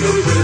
little